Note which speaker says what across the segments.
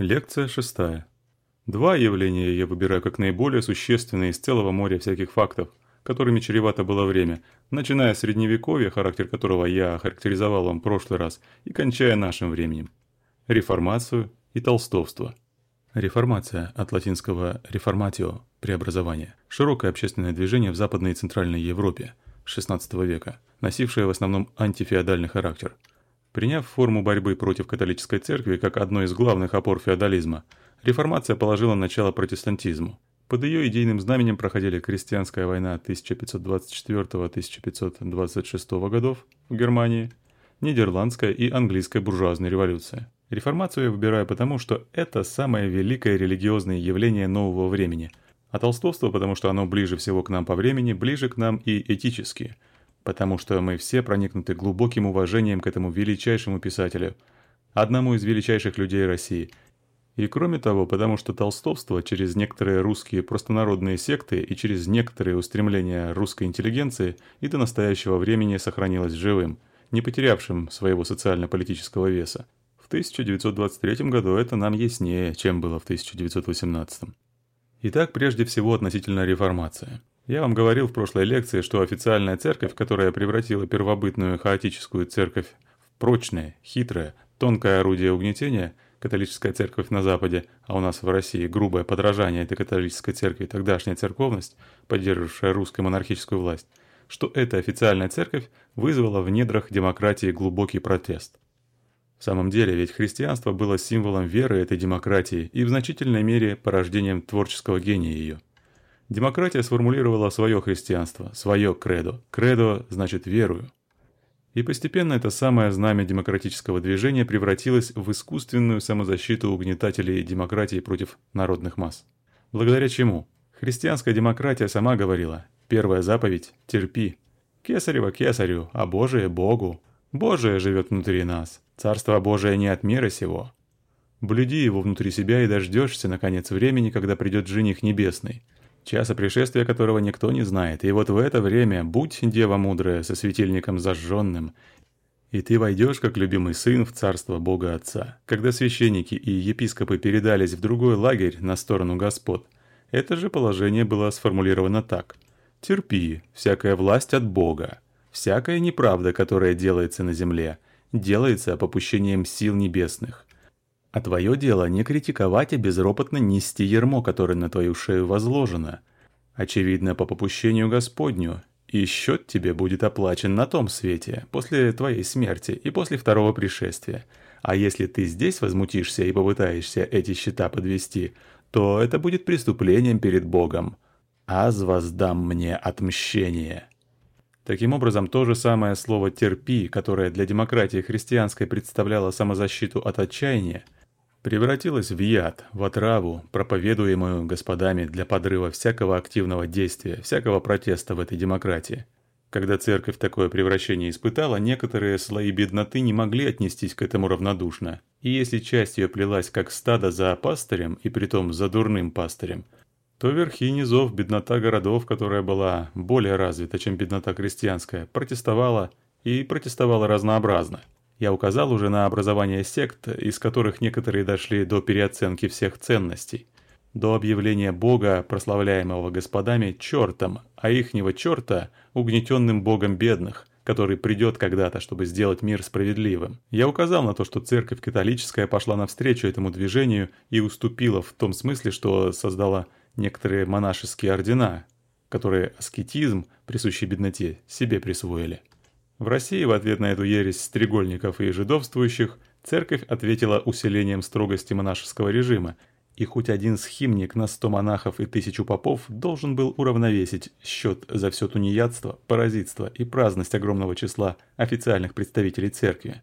Speaker 1: Лекция шестая. Два явления я выбираю как наиболее существенные из целого моря всяких фактов, которыми чревато было время, начиная с средневековья, характер которого я охарактеризовал вам в прошлый раз, и кончая нашим временем. Реформацию и толстовство. Реформация от латинского «reformatio» – преобразование. Широкое общественное движение в Западной и Центральной Европе XVI века, носившее в основном антифеодальный характер – Приняв форму борьбы против католической церкви как одной из главных опор феодализма, реформация положила начало протестантизму. Под ее идейным знаменем проходили крестьянская война 1524-1526 годов в Германии, Нидерландская и английская буржуазная революция. Реформацию я выбираю потому, что это самое великое религиозное явление нового времени, а толстовство потому, что оно ближе всего к нам по времени, ближе к нам и этически – потому что мы все проникнуты глубоким уважением к этому величайшему писателю, одному из величайших людей России. И кроме того, потому что толстовство через некоторые русские простонародные секты и через некоторые устремления русской интеллигенции и до настоящего времени сохранилось живым, не потерявшим своего социально-политического веса. В 1923 году это нам яснее, чем было в 1918. Итак, прежде всего относительно реформации. Я вам говорил в прошлой лекции, что официальная церковь, которая превратила первобытную хаотическую церковь в прочное, хитрое, тонкое орудие угнетения, католическая церковь на Западе, а у нас в России грубое подражание этой католической церкви, тогдашняя церковность, поддерживавшая русскую монархическую власть, что эта официальная церковь вызвала в недрах демократии глубокий протест. В самом деле, ведь христианство было символом веры этой демократии и в значительной мере порождением творческого гения ее – Демократия сформулировала свое христианство, свое кредо. Кредо значит «верую». И постепенно это самое знамя демократического движения превратилось в искусственную самозащиту угнетателей демократии против народных масс. Благодаря чему? Христианская демократия сама говорила «Первая заповедь – терпи». Кесарева кесарю, а Божие – Богу. Божие живет внутри нас. Царство Божие не от мира сего. Блюди его внутри себя и дождешься, наконец, времени, когда придет жених небесный – часа пришествия которого никто не знает. И вот в это время будь, дева мудрая, со светильником зажженным, и ты войдешь, как любимый сын, в царство Бога Отца. Когда священники и епископы передались в другой лагерь на сторону господ, это же положение было сформулировано так. «Терпи, всякая власть от Бога, всякая неправда, которая делается на земле, делается попущением сил небесных. А твое дело не критиковать, а безропотно нести ермо, которое на твою шею возложено. Очевидно, по попущению Господню, и счет тебе будет оплачен на том свете, после твоей смерти и после второго пришествия. А если ты здесь возмутишься и попытаешься эти счета подвести, то это будет преступлением перед Богом. Аз воздам мне отмщение». Таким образом, то же самое слово «терпи», которое для демократии христианской представляло самозащиту от отчаяния, превратилась в яд, в отраву, проповедуемую господами для подрыва всякого активного действия, всякого протеста в этой демократии. Когда церковь такое превращение испытала, некоторые слои бедноты не могли отнестись к этому равнодушно. И если часть ее плелась как стадо за пастырем, и притом за дурным пастырем, то верхи низов беднота городов, которая была более развита, чем беднота крестьянская, протестовала и протестовала разнообразно. Я указал уже на образование сект, из которых некоторые дошли до переоценки всех ценностей, до объявления Бога, прославляемого господами, чертом, а ихнего черта – угнетенным Богом бедных, который придет когда-то, чтобы сделать мир справедливым. Я указал на то, что церковь католическая пошла навстречу этому движению и уступила в том смысле, что создала некоторые монашеские ордена, которые аскетизм, присущий бедноте, себе присвоили. В России в ответ на эту ересь стрегольников и жидовствующих церковь ответила усилением строгости монашеского режима, и хоть один схимник на сто монахов и тысячу попов должен был уравновесить счет за все тунеядство, паразитство и праздность огромного числа официальных представителей церкви.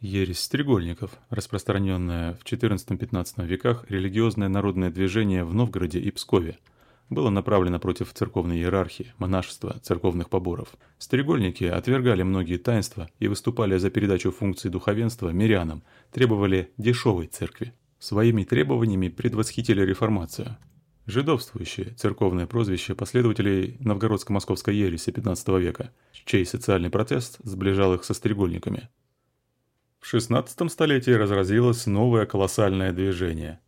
Speaker 1: Ересь стрегольников, распространенная в XIV-XV веках религиозное народное движение в Новгороде и Пскове – было направлено против церковной иерархии, монашества, церковных поборов. Стрегольники отвергали многие таинства и выступали за передачу функций духовенства мирянам, требовали дешевой церкви. Своими требованиями предвосхитили реформацию. Жидовствующие – церковное прозвище последователей новгородско-московской ереси XV века, чей социальный протест сближал их со стрегольниками. В 16 столетии разразилось новое колоссальное движение.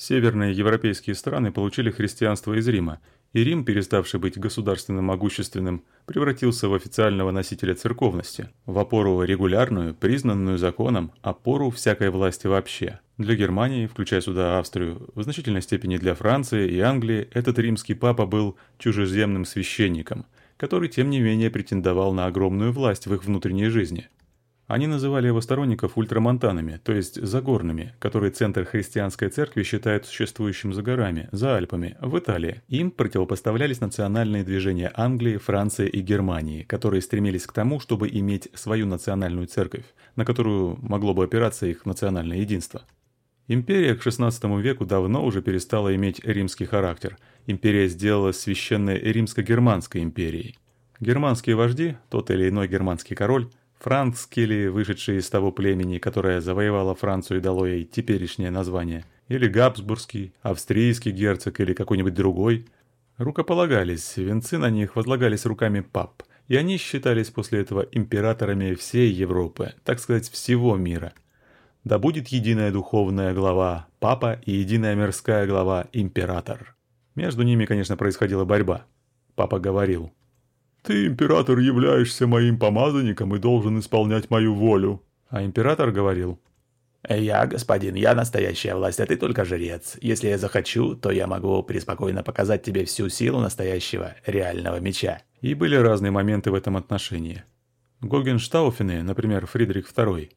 Speaker 1: Северные европейские страны получили христианство из Рима, и Рим, переставший быть государственным могущественным, превратился в официального носителя церковности, в опору регулярную, признанную законом, опору всякой власти вообще. Для Германии, включая сюда Австрию, в значительной степени для Франции и Англии, этот римский папа был чужеземным священником, который тем не менее претендовал на огромную власть в их внутренней жизни – они называли его сторонников ультрамонтанами, то есть загорными, которые центр христианской церкви считает существующим за горами, за Альпами, в Италии. Им противопоставлялись национальные движения Англии, Франции и Германии, которые стремились к тому, чтобы иметь свою национальную церковь, на которую могло бы опираться их национальное единство. Империя к XVI веку давно уже перестала иметь римский характер. Империя сделалась священной римско-германской империей. Германские вожди, тот или иной германский король, Франкский ли, вышедший из того племени, которое завоевало Францию и дало ей теперешнее название, или Габсбургский, австрийский герцог или какой-нибудь другой, рукополагались, венцы на них возлагались руками пап, и они считались после этого императорами всей Европы, так сказать, всего мира. Да будет единая духовная глава папа и единая мирская глава император. Между ними, конечно, происходила борьба. Папа говорил – ты, император, являешься моим помазанником и должен исполнять мою волю». А император говорил,
Speaker 2: «Я, господин, я настоящая власть, а ты только жрец. Если я захочу, то я могу преспокойно показать тебе всю силу настоящего реального меча».
Speaker 1: И были разные моменты в этом отношении. Гогенштауфены, например, Фридрих II,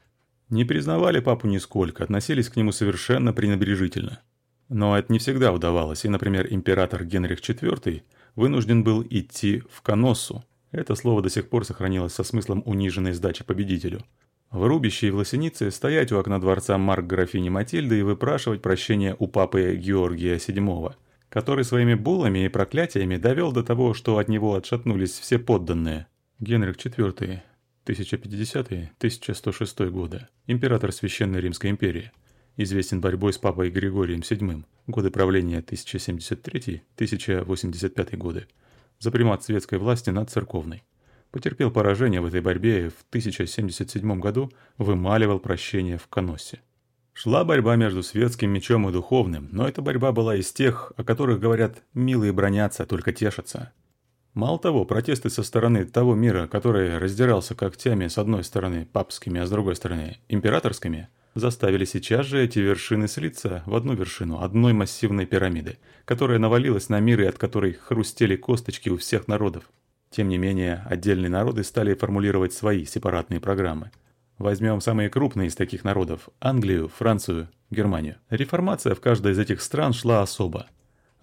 Speaker 1: не признавали папу нисколько, относились к нему совершенно пренебрежительно. Но это не всегда удавалось, и, например, император Генрих IV – вынужден был идти в Коноссу. Это слово до сих пор сохранилось со смыслом униженной сдачи победителю. В рубище и в лосенице стоять у окна дворца Марк графини Матильды и выпрашивать прощения у папы Георгия VII, который своими булами и проклятиями довел до того, что от него отшатнулись все подданные. Генрих IV, 1050-1106 годы, император Священной Римской империи известен борьбой с папой Григорием VII, годы правления 1073-1085 годы, за примат светской власти над церковной. Потерпел поражение в этой борьбе и в 1077 году вымаливал прощение в Коноссе. Шла борьба между светским мечом и духовным, но эта борьба была из тех, о которых говорят «милые бронятся, только тешатся». Мало того, протесты со стороны того мира, который раздирался когтями с одной стороны папскими, а с другой стороны императорскими – заставили сейчас же эти вершины слиться в одну вершину одной массивной пирамиды, которая навалилась на мир и от которой хрустели косточки у всех народов. Тем не менее, отдельные народы стали формулировать свои сепаратные программы. Возьмем самые крупные из таких народов – Англию, Францию, Германию. Реформация в каждой из этих стран шла особо.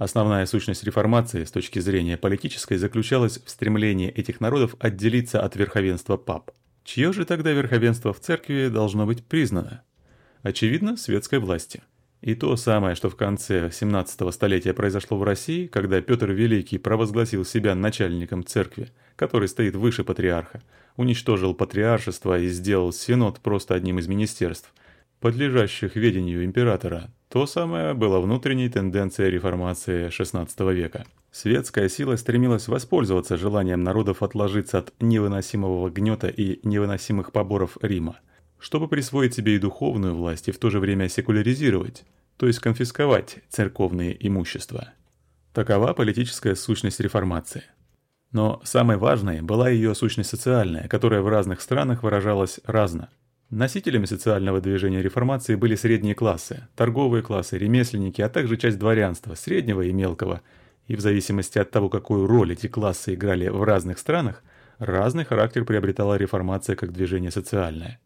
Speaker 1: Основная сущность реформации с точки зрения политической заключалась в стремлении этих народов отделиться от верховенства пап. Чье же тогда верховенство в церкви должно быть признано? очевидно, светской власти. И то самое, что в конце 17 столетия произошло в России, когда Петр Великий провозгласил себя начальником церкви, который стоит выше патриарха, уничтожил патриаршество и сделал синод просто одним из министерств, подлежащих ведению императора, то самое было внутренней тенденцией реформации XVI века. Светская сила стремилась воспользоваться желанием народов отложиться от невыносимого гнета и невыносимых поборов Рима – чтобы присвоить себе и духовную власть, и в то же время секуляризировать, то есть конфисковать церковные имущества. Такова политическая сущность реформации. Но самой важной была ее сущность социальная, которая в разных странах выражалась разно. Носителями социального движения реформации были средние классы, торговые классы, ремесленники, а также часть дворянства, среднего и мелкого. И в зависимости от того, какую роль эти классы играли в разных странах, разный характер приобретала реформация как движение социальное.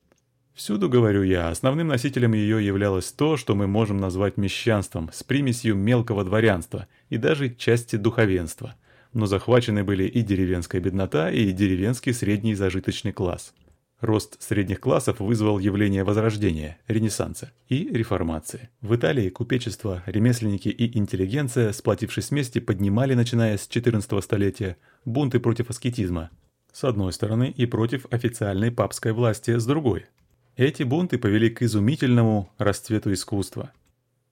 Speaker 1: Всюду, говорю я, основным носителем ее являлось то, что мы можем назвать мещанством, с примесью мелкого дворянства и даже части духовенства. Но захвачены были и деревенская беднота, и деревенский средний зажиточный класс. Рост средних классов вызвал явление Возрождения, Ренессанса и Реформации. В Италии купечество, ремесленники и интеллигенция, сплотившись вместе, поднимали, начиная с XIV столетия, бунты против аскетизма, с одной стороны, и против официальной папской власти с другой – эти бунты повели к изумительному расцвету искусства.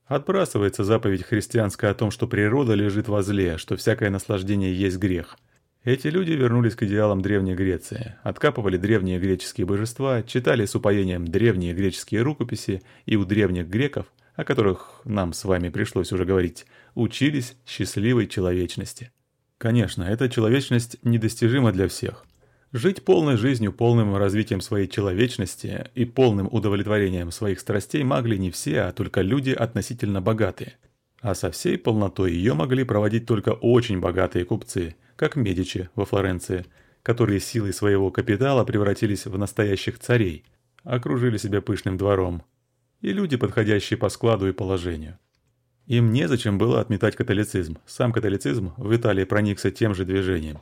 Speaker 1: Отбрасывается заповедь христианская о том, что природа лежит во зле, что всякое наслаждение есть грех. Эти люди вернулись к идеалам Древней Греции, откапывали древние греческие божества, читали с упоением древние греческие рукописи и у древних греков, о которых нам с вами пришлось уже говорить, учились счастливой человечности. Конечно, эта человечность недостижима для всех. Жить полной жизнью, полным развитием своей человечности и полным удовлетворением своих страстей могли не все, а только люди относительно богатые. А со всей полнотой ее могли проводить только очень богатые купцы – как Медичи во Флоренции, которые силой своего капитала превратились в настоящих царей, окружили себя пышным двором, и люди, подходящие по складу и положению. Им незачем было отметать католицизм, сам католицизм в Италии проникся тем же движением.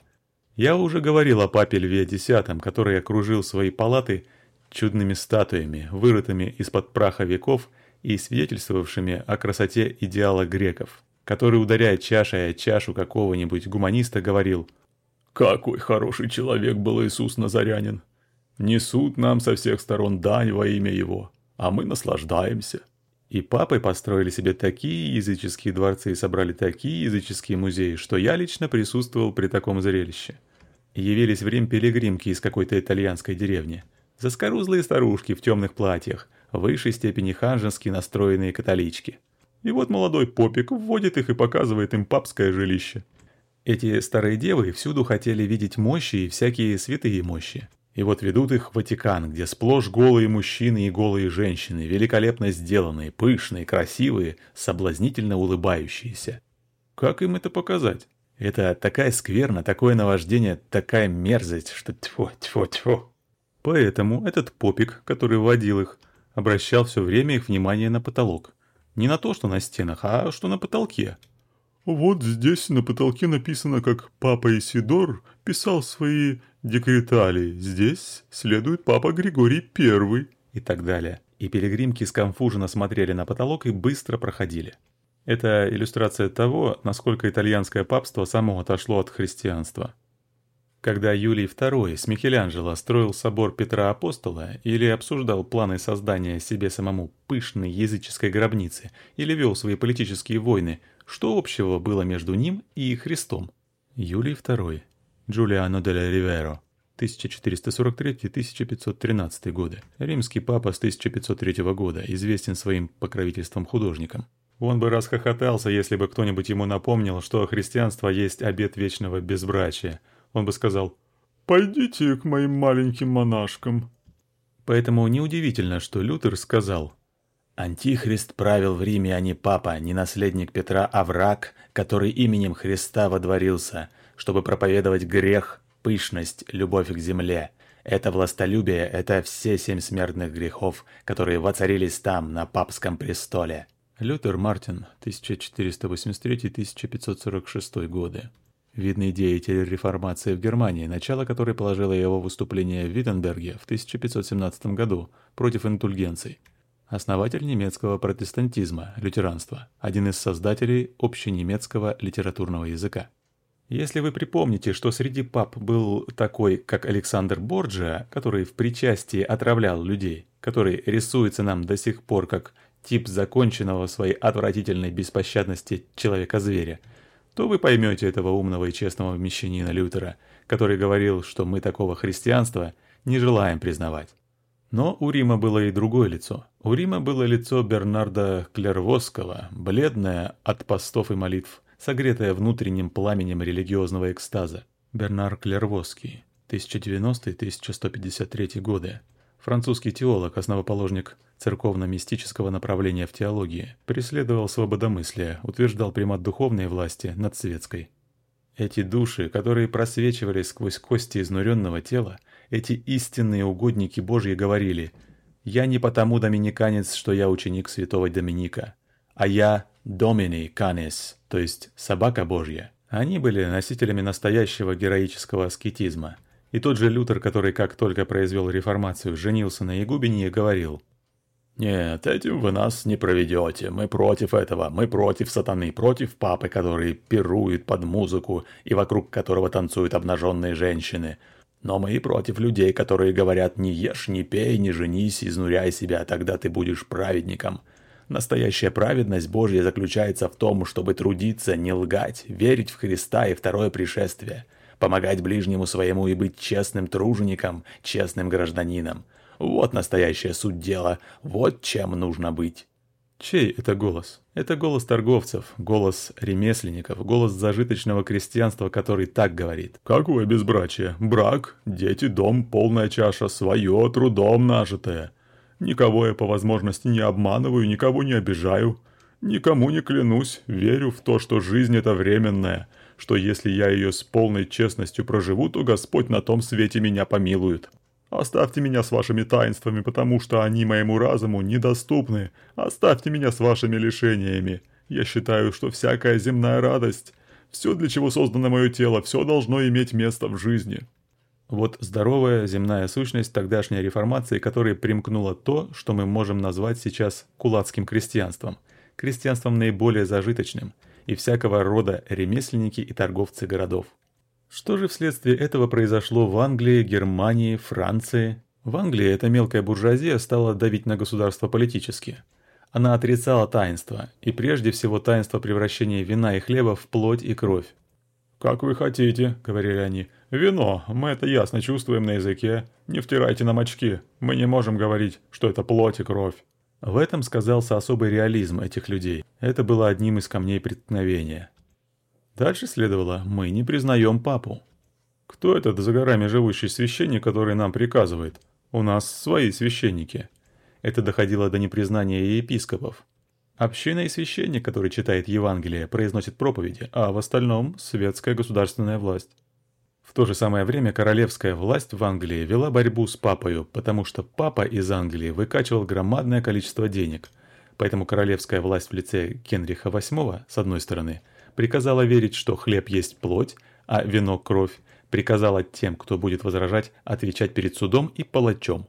Speaker 1: Я уже говорил о папе Льве X, который окружил свои палаты чудными статуями, вырытыми из-под праха веков и свидетельствовавшими о красоте идеала греков который, ударяя чашей о чашу какого-нибудь гуманиста, говорил «Какой хороший человек был Иисус Назарянин! Несут нам со всех сторон дань во имя Его, а мы наслаждаемся». И папы построили себе такие языческие дворцы и собрали такие языческие музеи, что я лично присутствовал при таком зрелище. Явились в Рим пилигримки из какой-то итальянской деревни. Заскорузлые старушки в темных платьях, в высшей степени ханженски настроенные католички – и вот молодой попик вводит их и показывает им папское жилище. Эти старые девы всюду хотели видеть мощи и всякие святые мощи. И вот ведут их в Ватикан, где сплошь голые мужчины и голые женщины, великолепно сделанные, пышные, красивые, соблазнительно улыбающиеся. Как им это показать? Это такая скверна, такое наваждение, такая мерзость, что тьфу, тьфу, тьфу. Поэтому этот попик, который водил их, обращал все время их внимание на потолок. Не на то, что на стенах, а что на потолке.
Speaker 3: Вот здесь на потолке написано, как папа Исидор писал свои декретали. Здесь следует папа Григорий Первый.
Speaker 1: И так далее. И пилигримки скомфуженно смотрели на потолок и быстро проходили. Это иллюстрация того, насколько итальянское папство само отошло от христианства. Когда Юлий II с Микеланджело строил собор Петра Апостола или обсуждал планы создания себе самому пышной языческой гробницы или вел свои политические войны, что общего было между ним и Христом? Юлий II, Джулиано де Риверо, 1443-1513 годы. Римский папа с 1503 года, известен своим покровительством художникам. Он бы расхохотался, если бы кто-нибудь ему напомнил, что христианство есть обет вечного безбрачия – он бы сказал «Пойдите к моим маленьким монашкам». Поэтому неудивительно, что Лютер сказал
Speaker 2: «Антихрист правил в Риме, а не папа, не наследник Петра, а враг, который именем Христа водворился, чтобы проповедовать грех, пышность, любовь к земле». Это властолюбие, это все семь смертных грехов, которые воцарились там, на папском престоле.
Speaker 1: Лютер Мартин, 1483-1546 годы видный деятель реформации в Германии, начало которой положило его выступление в Виттенберге в 1517 году против интульгенций. Основатель немецкого протестантизма, лютеранства, один из создателей общенемецкого литературного языка. Если вы припомните, что среди пап был такой, как Александр Борджиа, который в причастии отравлял людей, который рисуется нам до сих пор как тип законченного своей отвратительной беспощадности человека-зверя – то вы поймете этого умного и честного мещанина Лютера, который говорил, что мы такого христианства не желаем признавать. Но у Рима было и другое лицо. У Рима было лицо Бернарда Клервосского, бледное от постов и молитв, согретое внутренним пламенем религиозного экстаза. Бернар Клервосский, 1090-1153 годы. Французский теолог, основоположник церковно-мистического направления в теологии, преследовал свободомыслие, утверждал примат духовной власти над светской. Эти души, которые просвечивали сквозь кости изнуренного тела, эти истинные угодники Божьи говорили «Я не потому доминиканец, что я ученик святого Доминика, а я Домини Канес, то есть собака Божья». Они были носителями настоящего героического аскетизма. И тот же Лютер, который как только произвел реформацию, женился на Ягубине говорил –
Speaker 2: «Нет, этим вы нас не проведете. Мы против этого. Мы против сатаны, против папы, который пирует под музыку и вокруг которого танцуют обнаженные женщины. Но мы и против людей, которые говорят «не ешь, не пей, не женись, изнуряй себя, тогда ты будешь праведником». Настоящая праведность Божья заключается в том, чтобы трудиться, не лгать, верить в Христа и второе пришествие. помогать ближнему своему и быть честным тружеником, честным гражданином. Вот настоящая суть дела, вот чем нужно быть.
Speaker 1: Чей это голос? Это голос торговцев, голос ремесленников, голос зажиточного крестьянства, который так говорит.
Speaker 3: Какое безбрачие? Брак, дети, дом, полная чаша, свое, трудом нажитое. Никого я по возможности не обманываю, никого не обижаю. Никому не клянусь, верю в то, что жизнь это временная, что если я ее с полной честностью проживу, то Господь на том свете меня помилует. Оставьте меня с вашими таинствами, потому что они моему разуму недоступны. Оставьте меня с вашими лишениями. Я считаю, что всякая земная радость, все, для чего создано мое тело, все должно иметь место в жизни».
Speaker 1: Вот здоровая земная сущность тогдашней реформации, которой примкнуло то, что мы можем назвать сейчас кулацким крестьянством, крестьянством наиболее зажиточным, и всякого рода ремесленники и торговцы городов. Что же вследствие этого произошло в Англии, Германии, Франции? В Англии эта мелкая буржуазия стала давить на государство политически. Она отрицала таинство, и прежде всего таинство превращения вина и хлеба в плоть и кровь.
Speaker 3: «Как вы хотите», — говорили они. «Вино, мы это ясно чувствуем на языке. Не втирайте нам очки, мы не можем говорить, что это плоть и кровь».
Speaker 1: В этом сказался особый реализм этих людей. Это было одним из камней преткновения. Дальше следовало «Мы не признаем папу». Кто этот за горами живущий священник, который нам приказывает? У нас свои священники. Это доходило до непризнания епископов. Община и священник, который читает Евангелие, произносит проповеди, а в остальном – светская государственная власть. В то же самое время королевская власть в Англии вела борьбу с папою, потому что папа из Англии выкачивал громадное количество денег. Поэтому королевская власть в лице Генриха VIII, с одной стороны – приказала верить, что хлеб есть плоть, а вино – кровь, приказала тем, кто будет возражать, отвечать перед судом и палачом.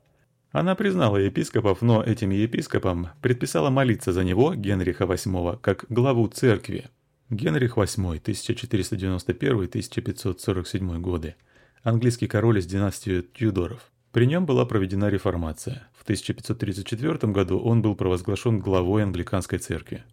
Speaker 1: Она признала епископов, но этим епископам предписала молиться за него, Генриха VIII, как главу церкви. Генрих VIII, 1491-1547 годы, английский король из династии Тюдоров. При нем была проведена реформация. В 1534 году он был провозглашен главой англиканской церкви.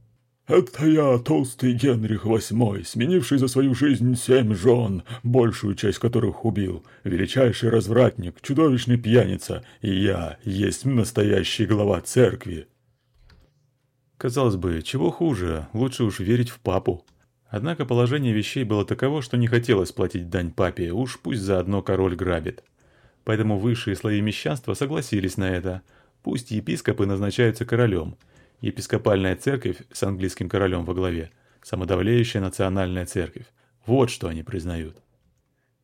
Speaker 3: «Это я, толстый Генрих VIII, сменивший за свою жизнь семь жен, большую часть которых убил, величайший развратник, чудовищный пьяница, и я есть настоящий глава церкви».
Speaker 1: Казалось бы, чего хуже, лучше уж верить в папу. Однако положение вещей было таково, что не хотелось платить дань папе, уж пусть заодно король грабит. Поэтому высшие слои мещанства согласились на это. Пусть епископы назначаются королем – Епископальная церковь с английским королем во главе, самодавлеющая национальная церковь. Вот что они признают.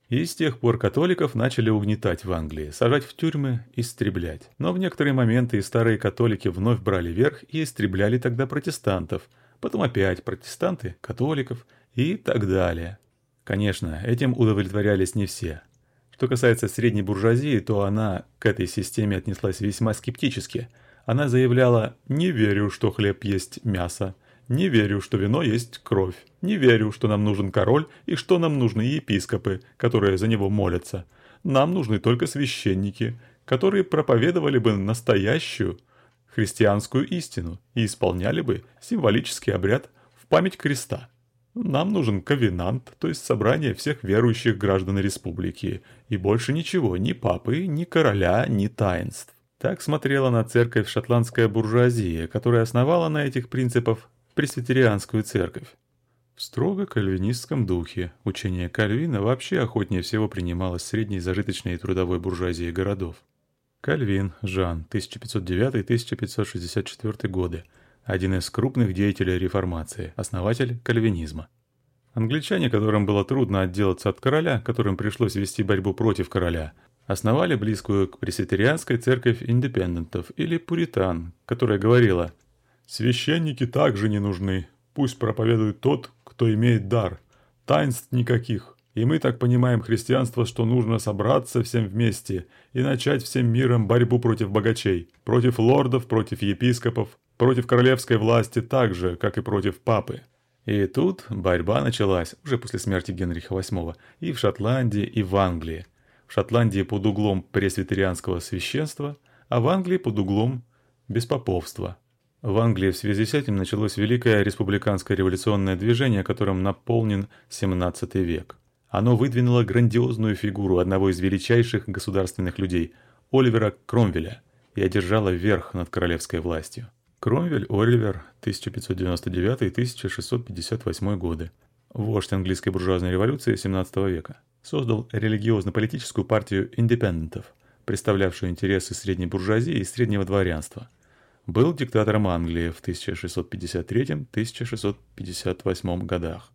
Speaker 1: И с тех пор католиков начали угнетать в Англии, сажать в тюрьмы, истреблять. Но в некоторые моменты и старые католики вновь брали верх и истребляли тогда протестантов, потом опять протестанты, католиков и так далее. Конечно, этим удовлетворялись не все. Что касается средней буржуазии, то она к этой системе отнеслась весьма скептически – она заявляла «Не верю, что хлеб есть мясо. Не верю, что вино есть кровь. Не верю, что нам нужен король и что нам нужны епископы, которые за него молятся. Нам нужны только священники, которые проповедовали бы настоящую христианскую истину и исполняли бы символический обряд в память креста. Нам нужен ковенант, то есть собрание всех верующих граждан республики, и больше ничего, ни папы, ни короля, ни таинств. Так смотрела на церковь шотландская буржуазия, которая основала на этих принципах пресвитерианскую церковь. В строго кальвинистском духе учение Кальвина вообще охотнее всего принималось средней зажиточной и трудовой буржуазией городов. Кальвин Жан, 1509-1564 годы, один из крупных деятелей реформации, основатель кальвинизма. Англичане, которым было трудно отделаться от короля, которым пришлось вести борьбу против короля, основали близкую к пресвитерианской церковь индепендентов или пуритан, которая говорила «Священники также не нужны, пусть проповедует тот, кто имеет дар, таинств никаких, и мы так понимаем христианство, что нужно собраться всем вместе и начать всем миром борьбу против богачей, против лордов, против епископов, против королевской власти так же, как и против папы». И тут борьба началась уже после смерти Генриха VIII и в Шотландии, и в Англии – в Шотландии под углом пресвитерианского священства, а в Англии под углом беспоповства. В Англии в связи с этим началось великое республиканское революционное движение, которым наполнен 17 век. Оно выдвинуло грандиозную фигуру одного из величайших государственных людей – Оливера Кромвеля и одержало верх над королевской властью. Кромвель Оливер, 1599-1658 годы. Вождь английской буржуазной революции 17 века. Создал религиозно-политическую партию индепендентов, представлявшую интересы средней буржуазии и среднего дворянства. Был диктатором Англии в 1653-1658 годах.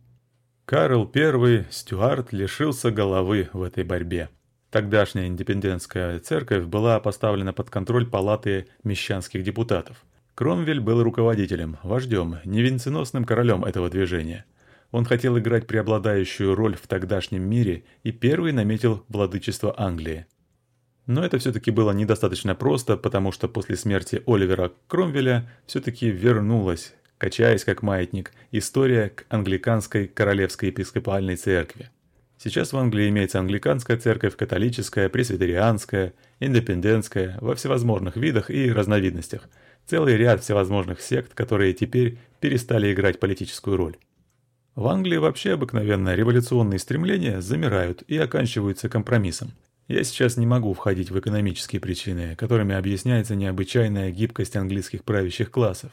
Speaker 1: Карл I Стюарт лишился головы в этой борьбе. Тогдашняя индепендентская церковь была поставлена под контроль палаты мещанских депутатов. Кромвель был руководителем, вождем, невенценосным королем этого движения. Он хотел играть преобладающую роль в тогдашнем мире и первый наметил владычество Англии. Но это все-таки было недостаточно просто, потому что после смерти Оливера Кромвеля все-таки вернулась качаясь как маятник, история к англиканской королевской епископальной церкви. Сейчас в Англии имеется англиканская церковь, католическая, пресвитерианская, индепендентская, во всевозможных видах и разновидностях. Целый ряд всевозможных сект, которые теперь перестали играть политическую роль. В Англии вообще обыкновенно революционные стремления замирают и оканчиваются компромиссом. Я сейчас не могу входить в экономические причины, которыми объясняется необычайная гибкость английских правящих классов.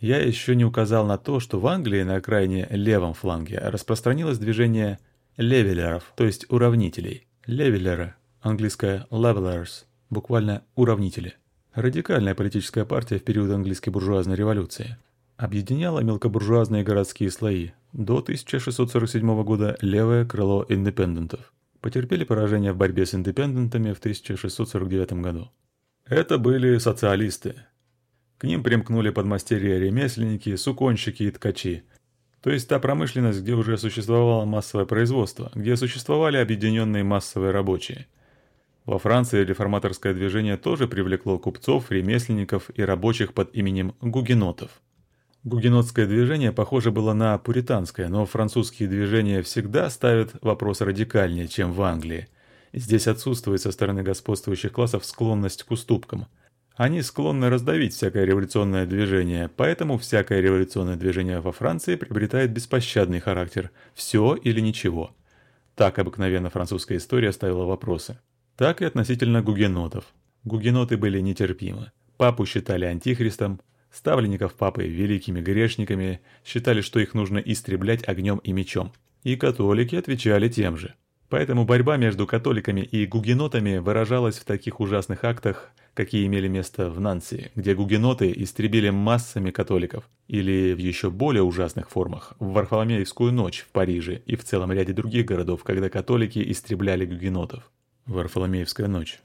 Speaker 1: Я еще не указал на то, что в Англии на крайне левом фланге распространилось движение левелеров, то есть уравнителей. Левелеры, английское levelers, буквально уравнители. Радикальная политическая партия в период английской буржуазной революции. Объединяла мелкобуржуазные городские слои. До 1647 года левое крыло индепендентов. Потерпели поражение в борьбе с индепендентами в 1649 году. Это были социалисты, к ним примкнули подмастерья-ремесленники, суконщики и ткачи. То есть та промышленность, где уже существовало массовое производство, где существовали объединенные массовые рабочие. Во Франции реформаторское движение тоже привлекло купцов, ремесленников и рабочих под именем гугенотов. Гугенотское движение похоже было на пуританское, но французские движения всегда ставят вопрос радикальнее, чем в Англии. Здесь отсутствует со стороны господствующих классов склонность к уступкам – они склонны раздавить всякое революционное движение, поэтому всякое революционное движение во Франции приобретает беспощадный характер «все или ничего». Так обыкновенно французская история ставила вопросы. Так и относительно гугенотов. Гугеноты были нетерпимы. Папу считали антихристом, ставленников папы великими грешниками, считали, что их нужно истреблять огнем и мечом. И католики отвечали тем же. Поэтому борьба между католиками и гугенотами выражалась в таких ужасных актах, какие имели место в Нанси, где гугеноты истребили массами католиков, или в еще более ужасных формах, в Варфоломеевскую ночь в Париже и в целом ряде других городов, когда католики истребляли гугенотов. Варфоломеевская ночь.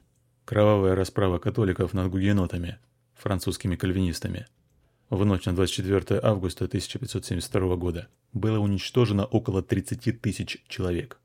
Speaker 1: Кровавая расправа католиков над гугенотами, французскими кальвинистами. В ночь на 24 августа 1572 года было уничтожено около 30 тысяч человек.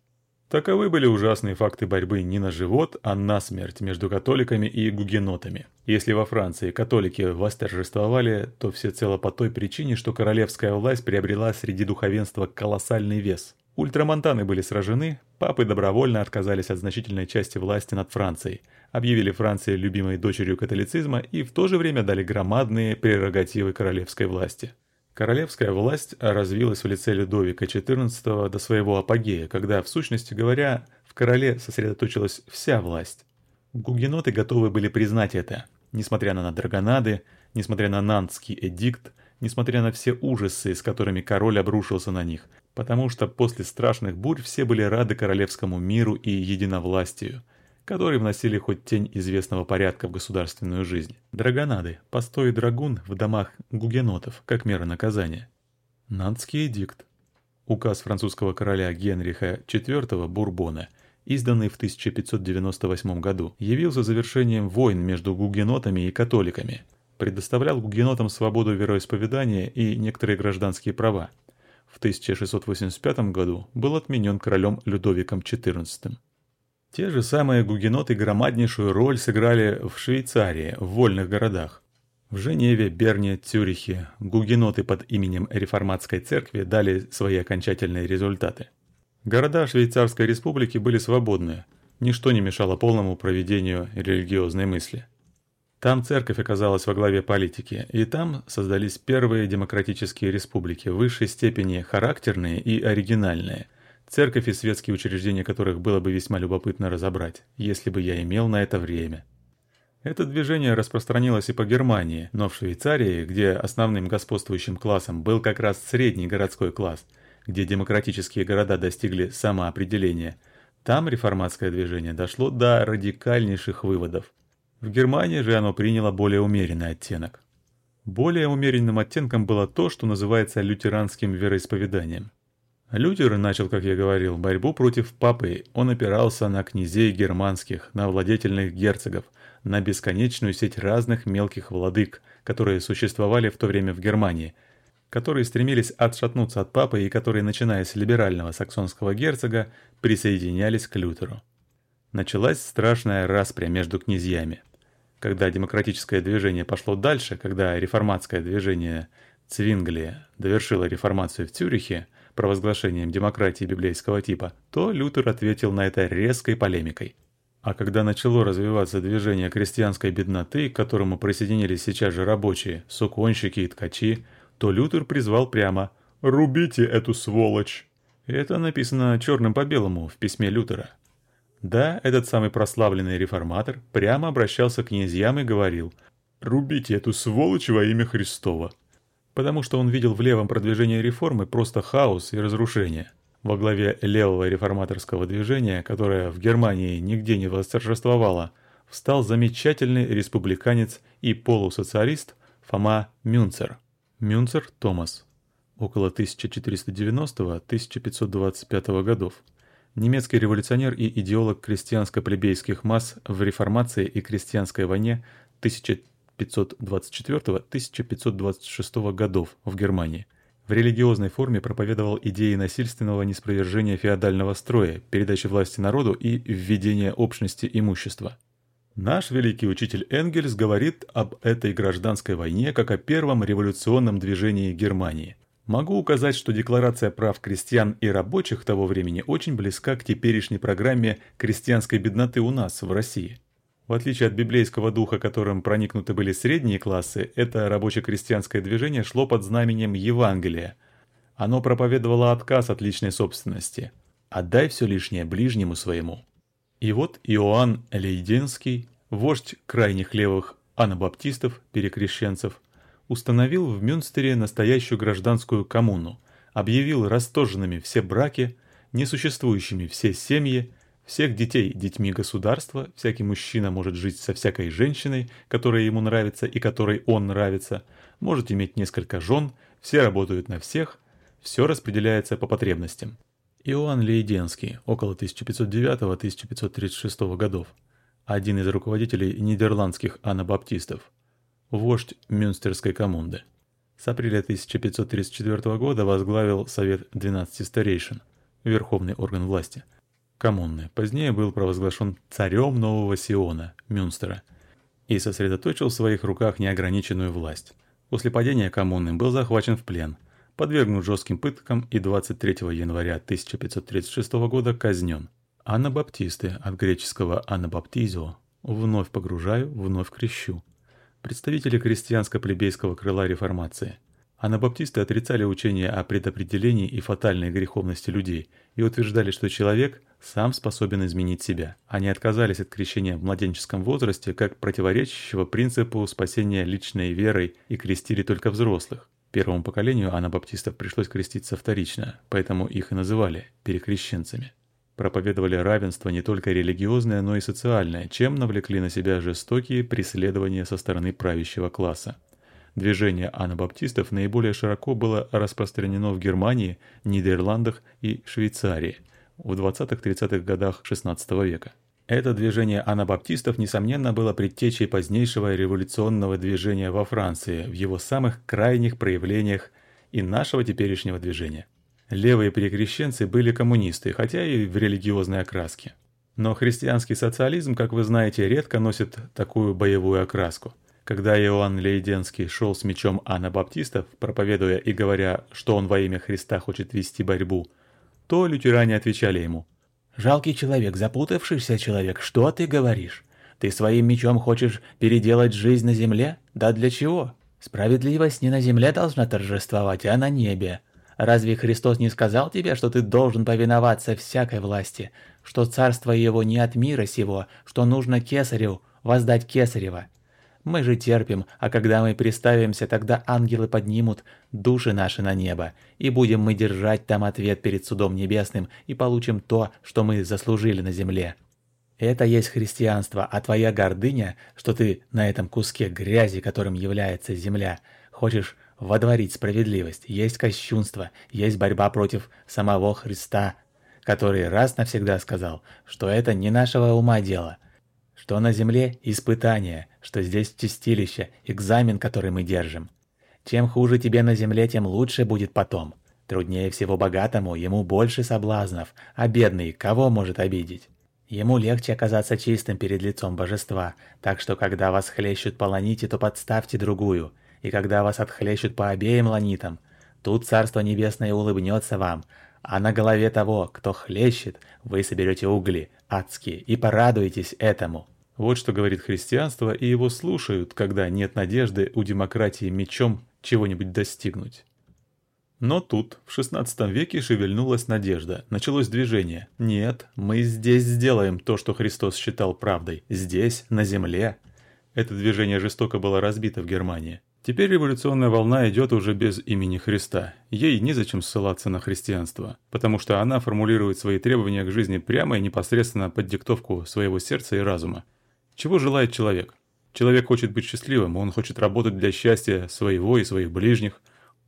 Speaker 1: Таковы были ужасные факты борьбы не на живот, а на смерть между католиками и гугенотами. Если во Франции католики восторжествовали, то всецело по той причине, что королевская власть приобрела среди духовенства колоссальный вес. Ультрамонтаны были сражены, папы добровольно отказались от значительной части власти над Францией, объявили Франции любимой дочерью католицизма и в то же время дали громадные прерогативы королевской власти. Королевская власть развилась в лице Людовика XIV до своего апогея, когда, в сущности говоря, в короле сосредоточилась вся власть. Гугеноты готовы были признать это, несмотря на драгонады, несмотря на Нантский эдикт, несмотря на все ужасы, с которыми король обрушился на них, потому что после страшных бурь все были рады королевскому миру и единовластию – которые вносили хоть тень известного порядка в государственную жизнь. Драгонады, постой драгун в домах гугенотов, как мера наказания. Нантский эдикт. Указ французского короля Генриха IV Бурбона, изданный в 1598 году, явился завершением войн между гугенотами и католиками, предоставлял гугенотам свободу вероисповедания и некоторые гражданские права. В 1685 году был отменен королем Людовиком XIV. Те же самые гугеноты громаднейшую роль сыграли в Швейцарии, в вольных городах. В Женеве, Берне, Цюрихе гугеноты под именем Реформатской церкви дали свои окончательные результаты. Города Швейцарской республики были свободны, ничто не мешало полному проведению религиозной мысли. Там церковь оказалась во главе политики, и там создались первые демократические республики в высшей степени характерные и оригинальные – церковь и светские учреждения которых было бы весьма любопытно разобрать, если бы я имел на это время. Это движение распространилось и по Германии, но в Швейцарии, где основным господствующим классом был как раз средний городской класс, где демократические города достигли самоопределения, там реформатское движение дошло до радикальнейших выводов. В Германии же оно приняло более умеренный оттенок. Более умеренным оттенком было то, что называется лютеранским вероисповеданием. Лютер начал, как я говорил, борьбу против папы, он опирался на князей германских, на владетельных герцогов – на бесконечную сеть разных мелких владык, которые существовали в то время в Германии, которые стремились отшатнуться от папы и которые, начиная с либерального саксонского герцога, присоединялись к Лютеру. Началась страшная распря между князьями. Когда демократическое движение пошло дальше, когда реформатское движение Цвинглия довершило реформацию в Цюрихе провозглашением демократии библейского типа, то Лютер ответил на это резкой полемикой. А когда начало развиваться движение крестьянской бедноты, к которому присоединились сейчас же рабочие, суконщики и ткачи, то Лютер призвал прямо «Рубите эту сволочь!». Это написано черным по белому в письме Лютера. Да, этот самый прославленный реформатор прямо обращался к князьям и говорил «Рубите эту сволочь во имя Христова!» Потому что он видел в левом продвижении реформы просто хаос и разрушение – во главе левого реформаторского движения, которое в Германии нигде не восторжествовало, встал замечательный республиканец и полусоциалист Фома Мюнцер. Мюнцер Томас. Около 1490-1525 годов. Немецкий революционер и идеолог крестьянско-плебейских масс в реформации и крестьянской войне 1524-1526 годов в Германии – в религиозной форме проповедовал идеи насильственного неспровержения феодального строя, передачи власти народу и введения общности имущества. Наш великий учитель Энгельс говорит об этой гражданской войне как о первом революционном движении Германии. Могу указать, что Декларация прав крестьян и рабочих того времени очень близка к теперешней программе крестьянской бедноты у нас, в России. В отличие от библейского духа, которым проникнуты были средние классы, это рабоче-крестьянское движение шло под знаменем Евангелия. Оно проповедовало отказ от личной собственности. «Отдай все лишнее ближнему своему». И вот Иоанн Лейденский, вождь крайних левых анабаптистов, перекрещенцев, установил в Мюнстере настоящую гражданскую коммуну, объявил растоженными все браки, несуществующими все семьи, всех детей детьми государства, всякий мужчина может жить со всякой женщиной, которая ему нравится и которой он нравится, может иметь несколько жен, все работают на всех, все распределяется по потребностям. Иоанн Лейденский, около 1509-1536 годов, один из руководителей нидерландских анабаптистов, вождь Мюнстерской коммунды. С апреля 1534 года возглавил Совет 12 старейшин, верховный орган власти – коммуны, позднее был провозглашен царем Нового Сиона, Мюнстера, и сосредоточил в своих руках неограниченную власть. После падения коммуны был захвачен в плен, подвергнут жестким пыткам и 23 января 1536 года казнен. Анабаптисты, от греческого «анабаптизио» – «вновь погружаю, вновь крещу», представители крестьянско-плебейского крыла реформации – Анабаптисты отрицали учение о предопределении и фатальной греховности людей и утверждали, что человек сам способен изменить себя. Они отказались от крещения в младенческом возрасте как противоречащего принципу спасения личной верой и крестили только взрослых. Первому поколению анабаптистов пришлось креститься вторично, поэтому их и называли перекрещенцами. Проповедовали равенство не только религиозное, но и социальное, чем навлекли на себя жестокие преследования со стороны правящего класса. Движение анабаптистов наиболее широко было распространено в Германии, Нидерландах и Швейцарии в 20-30-х годах XVI века. Это движение анабаптистов, несомненно, было предтечей позднейшего революционного движения во Франции в его самых крайних проявлениях и нашего теперешнего движения. Левые перекрещенцы были коммунисты, хотя и в религиозной окраске. Но христианский социализм, как вы знаете, редко носит такую боевую окраску. Когда Иоанн Лейденский шел с мечом анабаптистов, проповедуя и говоря, что он во имя Христа хочет вести борьбу, то лютеране отвечали ему «Жалкий человек, запутавшийся человек, что ты говоришь? Ты своим мечом хочешь переделать жизнь на земле? Да для чего? Справедливость не на земле должна торжествовать, а на небе.
Speaker 4: Разве Христос не сказал тебе, что ты должен повиноваться всякой власти, что царство его не от мира сего, что нужно кесарю воздать кесарева? Мы же терпим, а когда мы приставимся, тогда ангелы поднимут души наши на небо, и будем мы держать там ответ перед судом небесным, и получим то, что мы заслужили на земле. Это есть христианство, а твоя гордыня, что ты на этом куске грязи, которым является земля, хочешь водворить справедливость, есть кощунство, есть борьба против самого Христа, который раз навсегда сказал, что это не нашего ума дело, что на земле испытание, что здесь чистилище, экзамен, который мы держим. Чем хуже тебе на земле, тем лучше будет потом. Труднее всего богатому, ему больше соблазнов, а бедный кого может обидеть? Ему легче оказаться чистым перед лицом божества, так что когда вас хлещут по ланите, то подставьте другую, и когда вас отхлещут по обеим ланитам, тут Царство Небесное улыбнется вам, а на голове того, кто хлещет, вы соберете угли адские и порадуетесь этому.
Speaker 1: Вот что говорит христианство, и его слушают, когда нет надежды у демократии мечом чего-нибудь достигнуть. Но тут, в XVI веке, шевельнулась надежда, началось движение. Нет, мы здесь сделаем то, что Христос считал правдой. Здесь, на земле. Это движение жестоко было разбито в Германии. Теперь революционная волна идет уже без имени Христа. Ей незачем ссылаться на христианство, потому что она формулирует свои требования к жизни прямо и непосредственно под диктовку своего сердца и разума. Чего желает человек? Человек хочет быть счастливым, он хочет работать для счастья своего и своих ближних.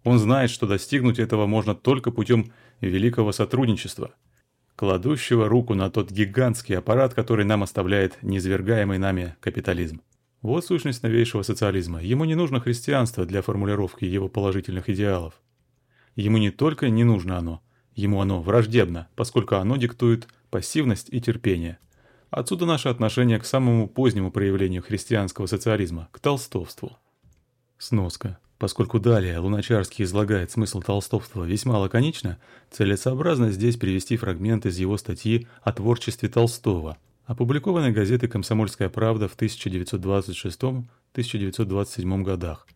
Speaker 1: Он знает, что достигнуть этого можно только путем великого сотрудничества, кладущего руку на тот гигантский аппарат, который нам оставляет низвергаемый нами капитализм. Вот сущность новейшего социализма. Ему не нужно христианство для формулировки его положительных идеалов. Ему не только не нужно оно, ему оно враждебно, поскольку оно диктует пассивность и терпение – Отсюда наше отношение к самому позднему проявлению христианского социализма, к толстовству. Сноска. Поскольку далее Луначарский излагает смысл толстовства весьма лаконично, целесообразно здесь привести фрагмент из его статьи о творчестве Толстого, опубликованной газетой «Комсомольская правда» в 1926-1927 годах.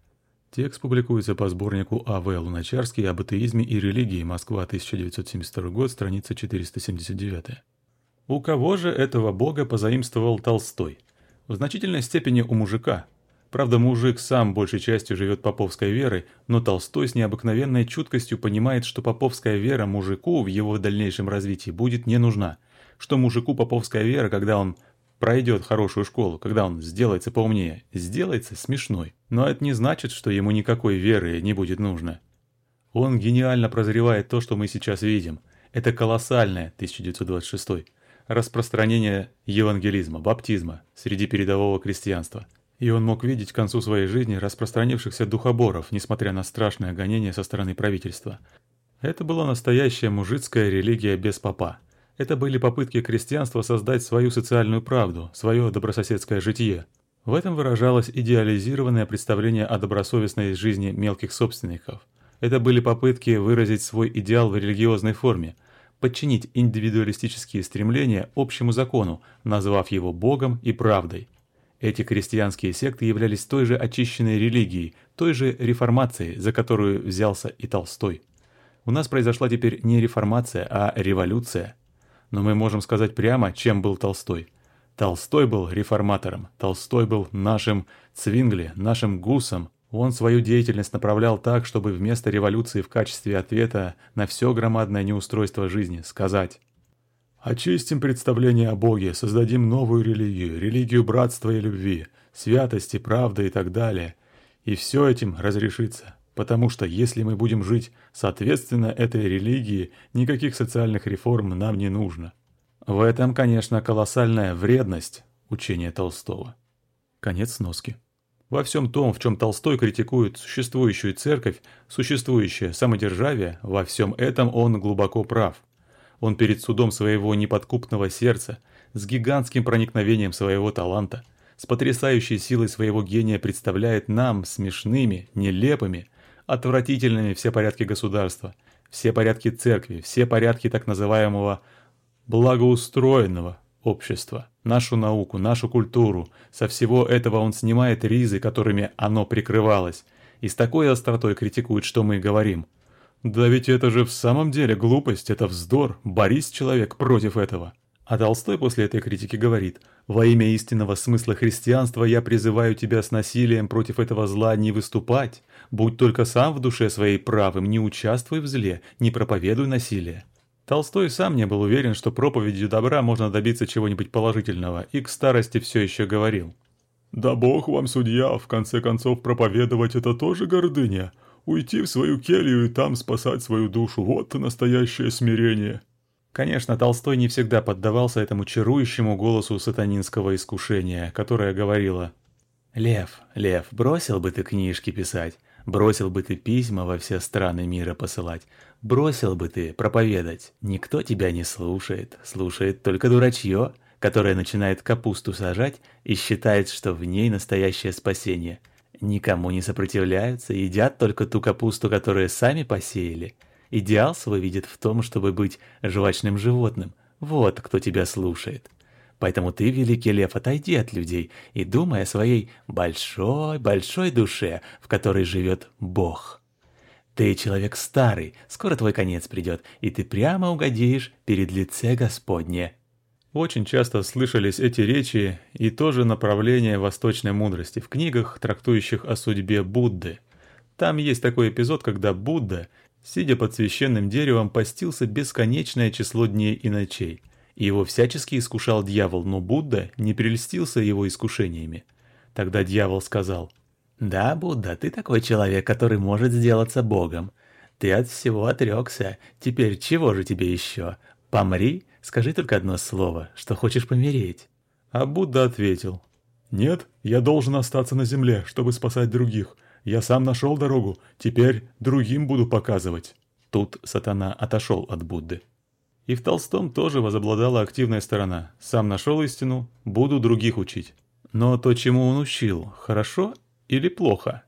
Speaker 1: Текст публикуется по сборнику А.В. Луначарский об атеизме и религии «Москва, 1972 год», страница 479. У кого же этого бога позаимствовал Толстой? В значительной степени у мужика. Правда, мужик сам большей частью живет поповской верой, но Толстой с необыкновенной чуткостью понимает, что поповская вера мужику в его дальнейшем развитии будет не нужна. Что мужику поповская вера, когда он пройдет хорошую школу, когда он сделается поумнее, сделается смешной. Но это не значит, что ему никакой веры не будет нужно. Он гениально прозревает то, что мы сейчас видим. Это колоссальное 1926 распространение евангелизма, баптизма среди передового крестьянства. И он мог видеть к концу своей жизни распространившихся духоборов, несмотря на страшное гонение со стороны правительства. Это была настоящая мужицкая религия без попа. Это были попытки крестьянства создать свою социальную правду, свое добрососедское житие. В этом выражалось идеализированное представление о добросовестной жизни мелких собственников. Это были попытки выразить свой идеал в религиозной форме – подчинить индивидуалистические стремления общему закону, назвав его Богом и правдой. Эти крестьянские секты являлись той же очищенной религией, той же реформацией, за которую взялся и Толстой. У нас произошла теперь не реформация, а революция. Но мы можем сказать прямо, чем был Толстой. Толстой был реформатором, Толстой был нашим Цвингли, нашим Гусом, он свою деятельность направлял так, чтобы вместо революции в качестве ответа на все громадное неустройство жизни сказать «Очистим представление о Боге, создадим новую религию, религию братства и любви, святости, правды и так далее. И все этим разрешится, потому что если мы будем жить соответственно этой религии, никаких социальных реформ нам не нужно». В этом, конечно, колоссальная вредность учения Толстого. Конец сноски. Во всем том, в чем Толстой критикует существующую церковь, существующее самодержавие, во всем этом он глубоко прав. Он перед судом своего неподкупного сердца, с гигантским проникновением своего таланта, с потрясающей силой своего гения представляет нам смешными, нелепыми, отвратительными все порядки государства, все порядки церкви, все порядки так называемого благоустроенного общества нашу науку, нашу культуру. Со всего этого он снимает ризы, которыми оно прикрывалось, и с такой остротой критикует, что мы говорим. Да ведь это же в самом деле глупость, это вздор, борись человек против этого. А Толстой после этой критики говорит «Во имя истинного смысла христианства я призываю тебя с насилием против этого зла не выступать, будь только сам в душе своей правым, не участвуй в зле, не проповедуй насилие». Толстой сам не был уверен, что проповедью добра можно добиться чего-нибудь положительного, и к старости все еще говорил.
Speaker 3: «Да бог вам судья, в конце концов проповедовать это тоже гордыня. Уйти в свою келью и там спасать свою душу – вот настоящее смирение».
Speaker 1: Конечно, Толстой не всегда поддавался этому чарующему голосу сатанинского искушения, которое говорило «Лев, Лев, бросил бы ты книжки писать, бросил бы ты письма во все страны мира посылать, бросил бы ты проповедать, никто тебя не слушает, слушает только дурачье, которое начинает капусту сажать и считает, что в ней настоящее спасение. Никому не сопротивляются, едят только ту капусту, которую сами посеяли». Идеал свой видит в том, чтобы быть жвачным животным. Вот кто тебя слушает. Поэтому ты, великий лев, отойди от людей и думай о своей большой-большой душе, в которой живет Бог. Ты человек старый, скоро твой конец придет, и ты прямо угодишь перед лице Господне. Очень часто слышались эти речи и тоже направление восточной мудрости в книгах, трактующих о судьбе Будды. Там есть такой эпизод, когда Будда Сидя под священным деревом, постился бесконечное число дней и ночей. Его всячески искушал дьявол, но Будда не прельстился его искушениями. Тогда дьявол сказал, «Да, Будда, ты такой человек, который может сделаться Богом. Ты от всего отрекся. Теперь чего же тебе еще? Помри, скажи только одно слово, что хочешь помереть».
Speaker 3: А Будда ответил, «Нет, я должен остаться на земле, чтобы спасать других. Я сам нашел дорогу, теперь другим буду показывать».
Speaker 1: Тут сатана отошел от Будды. И в Толстом тоже возобладала активная сторона. Сам нашел истину, буду других учить. Но то, чему он учил, хорошо или плохо?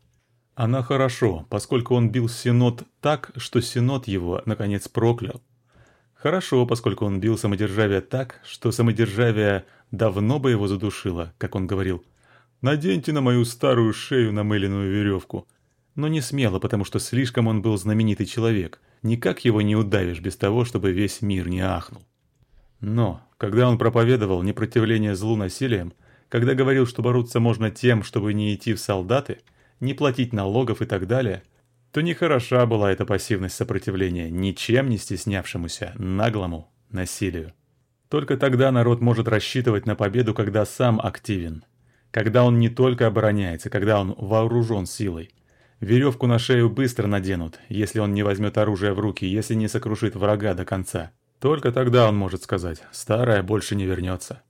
Speaker 1: Она хорошо, поскольку он бил Синод так, что Синод его, наконец, проклял. Хорошо, поскольку он бил самодержавие так, что самодержавие давно бы его задушило, как он говорил – Наденьте на мою старую шею намыленную веревку. Но не смело, потому что слишком он был знаменитый человек. Никак его не удавишь без того, чтобы весь мир не ахнул. Но, когда он проповедовал непротивление злу насилием, когда говорил, что бороться можно тем, чтобы не идти в солдаты, не платить налогов и так далее, то нехороша была эта пассивность сопротивления ничем не стеснявшемуся, наглому насилию. Только тогда народ может рассчитывать на победу, когда сам активен, когда он не только обороняется, когда он вооружен силой. Веревку на шею быстро наденут, если он не возьмет оружие в руки, если не сокрушит врага до конца. Только тогда он может сказать «старая больше не вернется».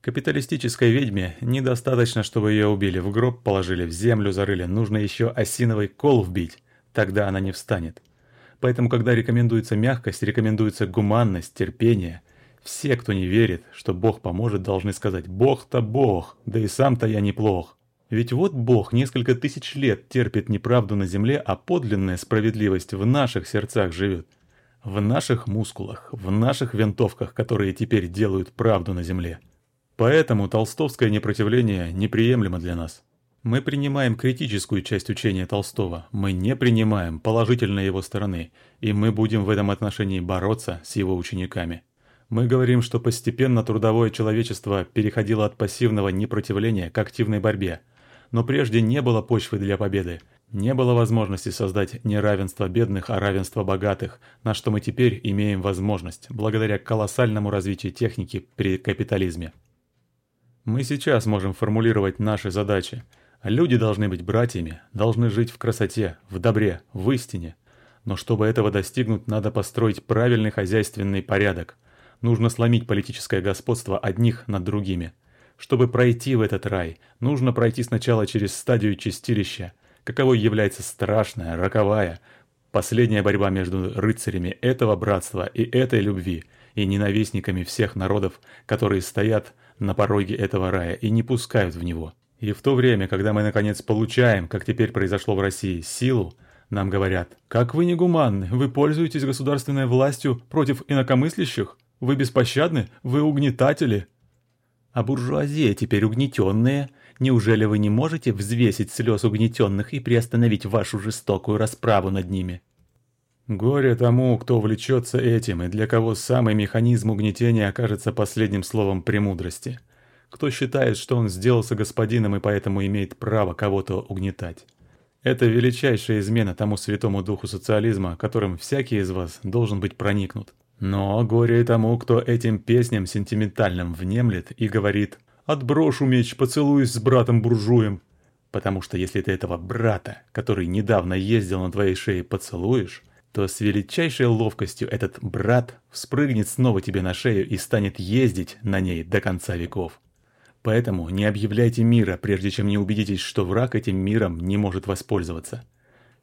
Speaker 1: Капиталистической ведьме недостаточно, чтобы ее убили, в гроб положили, в землю зарыли, нужно еще осиновый кол вбить, тогда она не встанет. Поэтому, когда рекомендуется мягкость, рекомендуется гуманность, терпение – все, кто не верит, что Бог поможет, должны сказать «Бог-то Бог, да и сам-то я неплох». Ведь вот Бог несколько тысяч лет терпит неправду на земле, а подлинная справедливость в наших сердцах живет. В наших мускулах, в наших винтовках, которые теперь делают правду на земле. Поэтому толстовское непротивление неприемлемо для нас. Мы принимаем критическую часть учения Толстого, мы не принимаем положительной его стороны, и мы будем в этом отношении бороться с его учениками. Мы говорим, что постепенно трудовое человечество переходило от пассивного непротивления к активной борьбе. Но прежде не было почвы для победы. Не было возможности создать не равенство бедных, а равенство богатых, на что мы теперь имеем возможность, благодаря колоссальному развитию техники при капитализме. Мы сейчас можем формулировать наши задачи. Люди должны быть братьями, должны жить в красоте, в добре, в истине. Но чтобы этого достигнуть, надо построить правильный хозяйственный порядок – Нужно сломить политическое господство одних над другими. Чтобы пройти в этот рай, нужно пройти сначала через стадию чистилища, каковой является страшная, роковая, последняя борьба между рыцарями этого братства и этой любви, и ненавистниками всех народов, которые стоят на пороге этого рая и не пускают в него. И в то время, когда мы наконец получаем, как теперь произошло в России, силу, нам говорят, как вы негуманны, вы пользуетесь государственной властью против инакомыслящих? Вы беспощадны? Вы угнетатели?» «А буржуазия теперь угнетенная. Неужели вы не можете взвесить слез угнетенных и приостановить вашу жестокую расправу над ними?» Горе тому, кто увлечется этим, и для кого самый механизм угнетения окажется последним словом премудрости. Кто считает, что он сделался господином и поэтому имеет право кого-то угнетать. Это величайшая измена тому святому духу социализма, которым всякий из вас должен быть проникнут. Но горе тому, кто этим песням сентиментальным внемлет и говорит «Отброшу меч, поцелуюсь с братом-буржуем». Потому что если ты этого брата, который недавно ездил на твоей шее, поцелуешь, то с величайшей ловкостью этот брат вспрыгнет снова тебе на шею и станет ездить на ней до конца веков. Поэтому не объявляйте мира, прежде чем не убедитесь, что враг этим миром не может воспользоваться.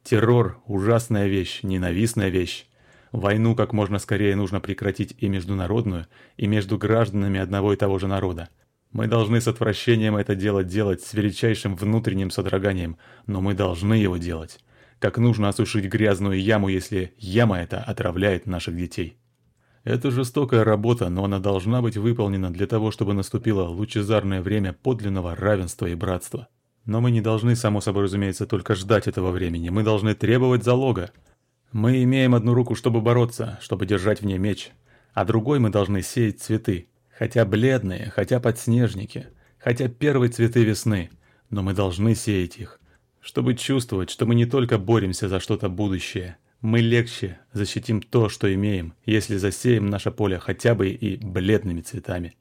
Speaker 1: Террор – ужасная вещь, ненавистная вещь. Войну как можно скорее нужно прекратить и международную, и между гражданами одного и того же народа. Мы должны с отвращением это дело делать с величайшим внутренним содроганием, но мы должны его делать как нужно осушить грязную яму, если яма эта отравляет наших детей. Это жестокая работа, но она должна быть выполнена для того, чтобы наступило лучезарное время подлинного равенства и братства. Но мы не должны, само собой разумеется, только ждать этого времени, мы должны требовать залога. Мы имеем одну руку, чтобы бороться, чтобы держать в ней меч, а другой мы должны сеять цветы, хотя бледные, хотя подснежники, хотя первые цветы весны, но мы должны сеять их, чтобы чувствовать, что мы не только боремся за что-то будущее, мы легче защитим то, что имеем, если засеем наше поле хотя бы и бледными цветами.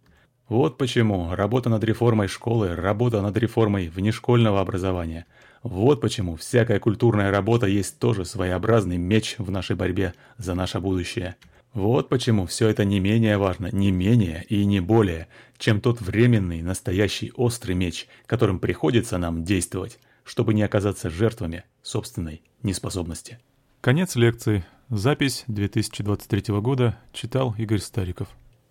Speaker 1: Вот почему работа над реформой школы, работа над реформой внешкольного образования. Вот почему всякая культурная работа есть тоже своеобразный меч в нашей борьбе за наше будущее. Вот почему все это не менее важно, не менее и не более, чем тот временный, настоящий острый меч, которым приходится нам действовать чтобы не оказаться жертвами собственной неспособности.
Speaker 3: Конец лекции. Запись 2023 года читал Игорь Стариков.